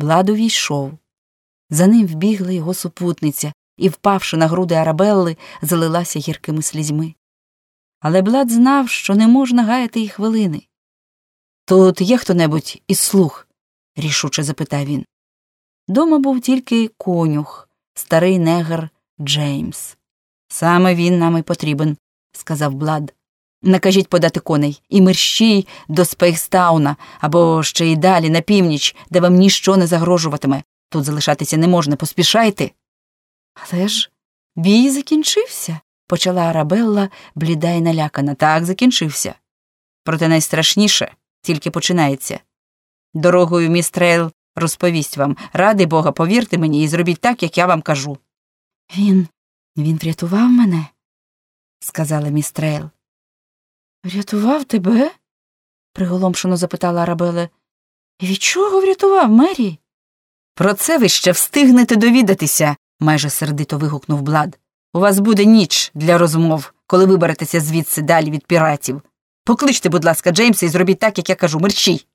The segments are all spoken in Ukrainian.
Блад увійшов. За ним вбігла його супутниця і, впавши на груди Арабелли, залилася гіркими слізьми. Але Блад знав, що не можна гаяти й хвилини. Тут є хто небудь із слух? рішуче запитав він. Дома був тільки конюх, старий негр Джеймс. Саме він нам і потрібен, сказав Блад. Накажіть подати коней і мерщій до Спейхстауна або ще й далі на північ, де вам ніщо не загрожуватиме. Тут залишатися не можна, поспішайте. Але ж бій закінчився, почала Арабелла, бліда й налякана. Так, закінчився. Проте найстрашніше тільки починається. Дорогою міс Трейл розповість вам ради Бога, повірте мені і зробіть так, як я вам кажу. Він він врятував мене, сказала міс Трейл. Врятував тебе? приголомшено запитала Арабелла. Від чого врятував Мері? Про це ви ще встигнете довідатися, майже сердито вигукнув Блад. У вас буде ніч для розмов, коли виберетеся звідси далі від піратів. Покличте, будь ласка, Джеймса і зробіть так, як я кажу, мерщій.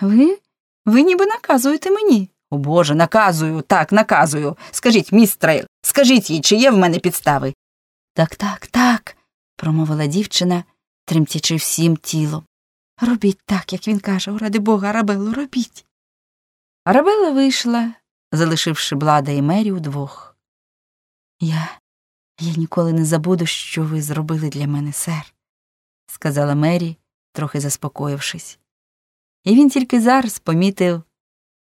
Ви? Ви ніби наказуєте мені. О Боже, наказую, так, наказую. Скажіть, міс Трейл, скажіть їй, чи є в мене підстави. Так, так, так, промовила дівчина, тремтячи всім тілом. Робіть так, як він каже, о, ради бога, Арабелло, робіть. Арабелла вийшла, залишивши Блада і Мері удвох. Я я ніколи не забуду, що ви зробили для мене, сер, сказала Мері, трохи заспокоївшись. І він тільки зараз помітив,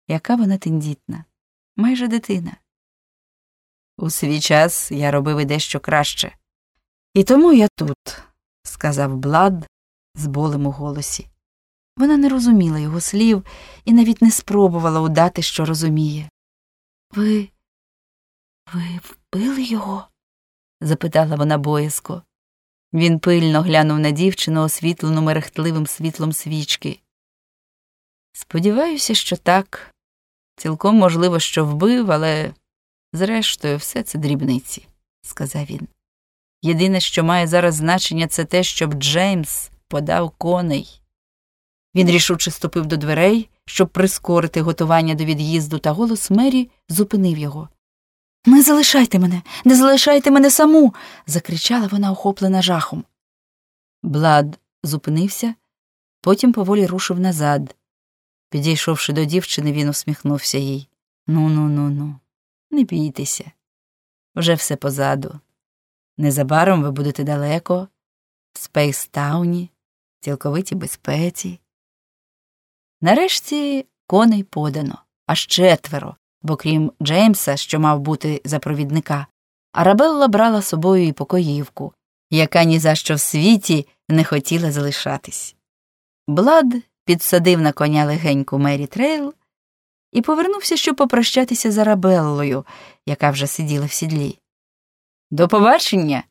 яка вона тендітна, майже дитина. У свій час я робив і дещо краще. І тому я тут, сказав Блад з болем у голосі. Вона не розуміла його слів і навіть не спробувала удати, що розуміє. Ви. ви вбили його? запитала вона боязко. Він пильно глянув на дівчину, освітлену мерехтливим світлом свічки. Сподіваюся, що так. Цілком можливо, що вбив, але зрештою все це дрібниці, сказав він. Єдине, що має зараз значення, це те, щоб Джеймс подав коней. Він рішуче ступив до дверей, щоб прискорити готування до від'їзду, та голос Мері зупинив його. Не залишайте мене, не залишайте мене саму. закричала вона, охоплена жахом. Блад зупинився, потім поволі рушив назад. Підійшовши до дівчини, він усміхнувся їй. Ну ну ну ну, не бійтеся. Вже все позаду. Незабаром ви будете далеко, в Спейстауні, цілковитій безпеці. Нарешті коней подано, аж четверо, бо крім Джеймса, що мав бути за провідника, Арабелла брала з собою і покоївку, яка ні за що в світі не хотіла залишатись. Блад підсадив на коня легеньку Мері Трейл і повернувся, щоб попрощатися з Арабеллою, яка вже сиділа в сідлі. До побачення.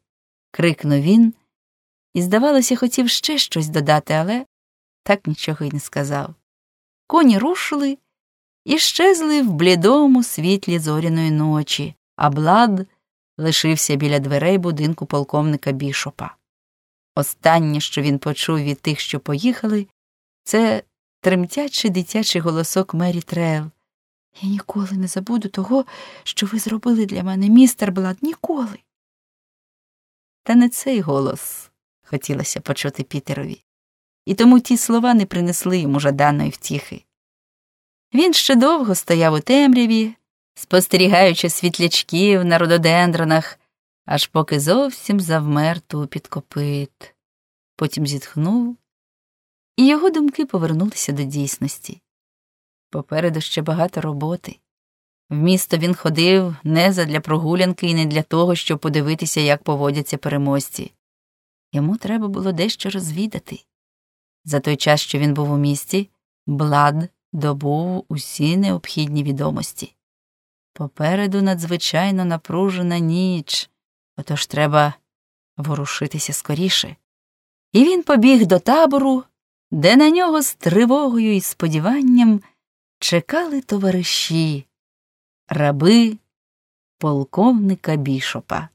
крикнув він, і, здавалося, хотів ще щось додати, але так нічого й не сказав. Коні рушили і щезли в блідому світлі зоряної ночі, а Блад лишився біля дверей будинку полковника бішопа. Останнє, що він почув від тих, що поїхали, це тремтячий дитячий голосок Мері Трел. Я ніколи не забуду того, що ви зробили для мене, містер Блад, ніколи. Та не цей голос хотілося почути Пітерові, і тому ті слова не принесли йому жаданої втіхи. Він ще довго стояв у темряві, спостерігаючи світлячків на рододендронах, аж поки зовсім завмер тупіт копит. Потім зітхнув, і його думки повернулися до дійсності. Попереду ще багато роботи. В місто він ходив не задля прогулянки і не для того, щоб подивитися, як поводяться переможці. Йому треба було дещо розвідати. За той час, що він був у місті, Блад добув усі необхідні відомості. Попереду надзвичайно напружена ніч, отож треба ворушитися скоріше. І він побіг до табору, де на нього з тривогою і сподіванням чекали товариші, раби полковника бішопа.